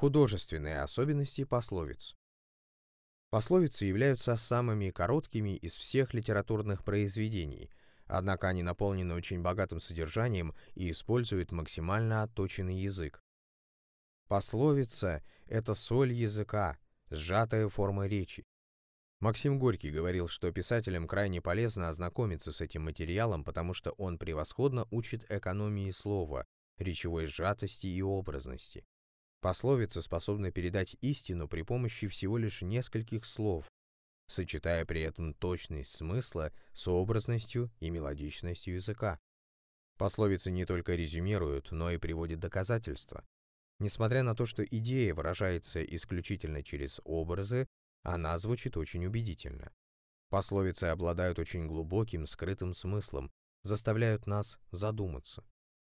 Художественные особенности пословиц. Пословицы являются самыми короткими из всех литературных произведений, однако они наполнены очень богатым содержанием и используют максимально отточенный язык. Пословица — это соль языка, сжатая форма речи. Максим Горький говорил, что писателям крайне полезно ознакомиться с этим материалом, потому что он превосходно учит экономии слова, речевой сжатости и образности. Пословица способна передать истину при помощи всего лишь нескольких слов, сочетая при этом точность смысла с образностью и мелодичностью языка. Пословицы не только резюмируют, но и приводят доказательства. Несмотря на то, что идея выражается исключительно через образы, она звучит очень убедительно. Пословицы обладают очень глубоким, скрытым смыслом, заставляют нас задуматься.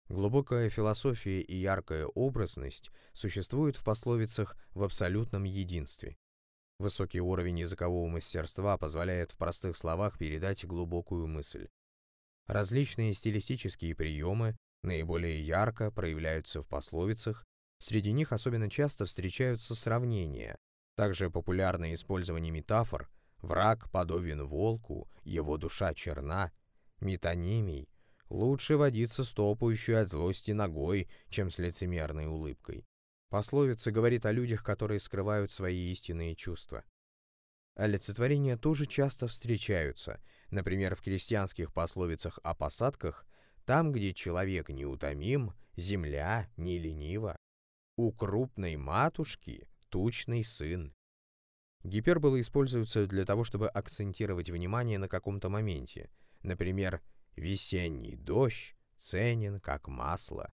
Глубокая философия и яркая образность существуют в пословицах в абсолютном единстве. Высокий уровень языкового мастерства позволяет в простых словах передать глубокую мысль. Различные стилистические приемы наиболее ярко проявляются в пословицах, среди них особенно часто встречаются сравнения. Также популярно использование метафор «враг подобен волку», «его душа черна», метонимий, Лучше водиться стопающую от злости ногой, чем с лицемерной улыбкой. Пословица говорит о людях, которые скрывают свои истинные чувства. Олицетворения тоже часто встречаются, например, в крестьянских пословицах о посадках, там, где человек неутомим, земля не ленива. У крупной матушки тучный сын. Гиперболы используются для того, чтобы акцентировать внимание на каком-то моменте. Например, Весенний дождь ценен, как масло.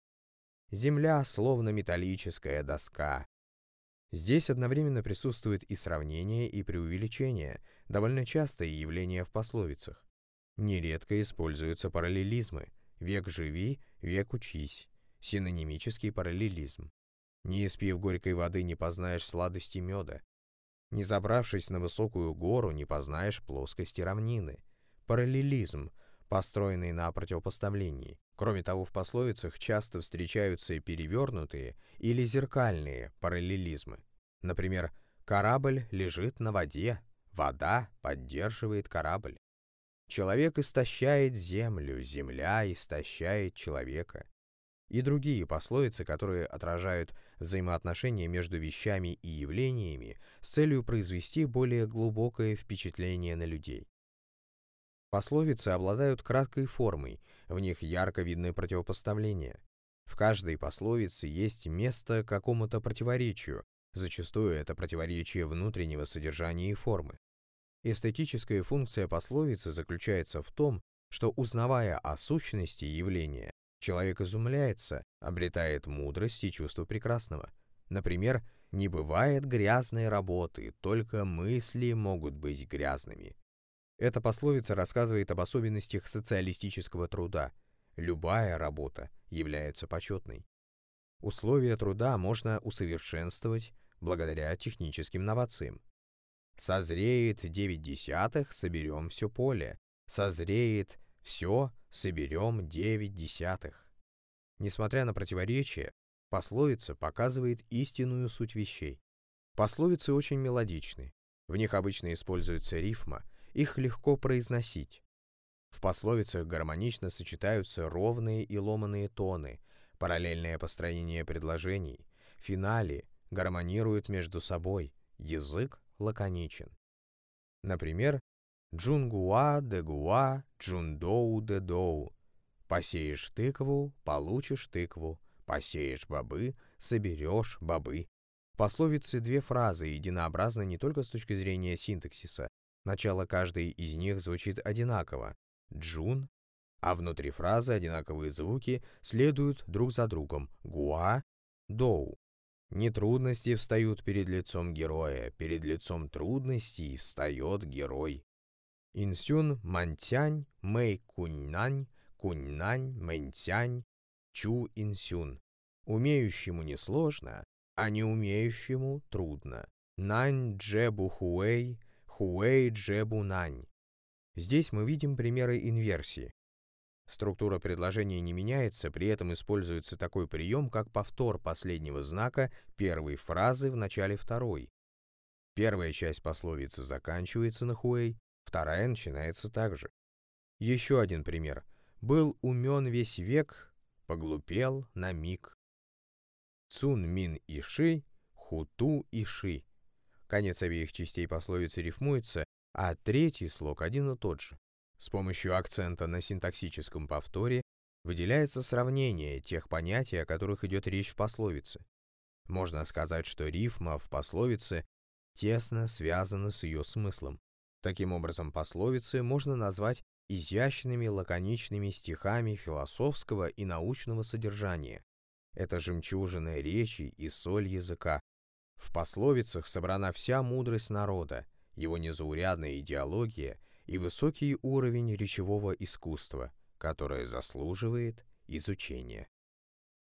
Земля словно металлическая доска. Здесь одновременно присутствует и сравнение, и преувеличение, довольно частое явление в пословицах. Нередко используются параллелизмы «век живи, век учись», синонимический параллелизм. Не испив горькой воды, не познаешь сладости меда. Не забравшись на высокую гору, не познаешь плоскости равнины. Параллелизм построенный на противопоставлении. Кроме того, в пословицах часто встречаются и перевернутые или зеркальные параллелизмы. Например, корабль лежит на воде, вода поддерживает корабль. Человек истощает землю, земля истощает человека. И другие пословицы, которые отражают взаимоотношения между вещами и явлениями с целью произвести более глубокое впечатление на людей. Пословицы обладают краткой формой, в них ярко видны противопоставления. В каждой пословице есть место какому-то противоречию, зачастую это противоречие внутреннего содержания и формы. Эстетическая функция пословицы заключается в том, что, узнавая о сущности явления, человек изумляется, обретает мудрость и чувство прекрасного. Например, «не бывает грязной работы, только мысли могут быть грязными». Эта пословица рассказывает об особенностях социалистического труда. Любая работа является почетной. Условия труда можно усовершенствовать благодаря техническим новациям. Созреет девять десятых, соберем все поле. Созреет все, соберем девять десятых. Несмотря на противоречия, пословица показывает истинную суть вещей. Пословицы очень мелодичны. В них обычно используется рифма, их легко произносить. В пословицах гармонично сочетаются ровные и ломаные тоны, параллельное построение предложений, финале гармонируют между собой, язык лаконичен. Например, «Джунгуа де гуа, джундоу де доу». Посеешь тыкву, получишь тыкву, посеешь бобы, соберешь бобы. В пословице две фразы единообразны не только с точки зрения синтаксиса, Начало каждой из них звучит одинаково – «джун», а внутри фразы одинаковые звуки следуют друг за другом – «гуа», «доу». Нетрудности встают перед лицом героя, перед лицом трудностей встает герой. Инсюн мантянь, мэй куньнань, куньнань, мэнтянь, чу инсюн. Умеющему несложно, а не умеющему трудно. Нань джебу хуэй, Хуэй Джебунань. Здесь мы видим примеры инверсии. Структура предложения не меняется, при этом используется такой прием, как повтор последнего знака первой фразы в начале второй. Первая часть пословицы заканчивается на хуэй, вторая начинается так же. Еще один пример. «Был умен весь век, поглупел на миг». Цун мин иши, хуту иши. Конец обеих частей пословицы рифмуется, а третий слог один и тот же. С помощью акцента на синтаксическом повторе выделяется сравнение тех понятий, о которых идет речь в пословице. Можно сказать, что рифма в пословице тесно связана с ее смыслом. Таким образом, пословицы можно назвать изящными лаконичными стихами философского и научного содержания. Это жемчужина речи и соль языка. В пословицах собрана вся мудрость народа, его незаурядная идеология и высокий уровень речевого искусства, которое заслуживает изучения.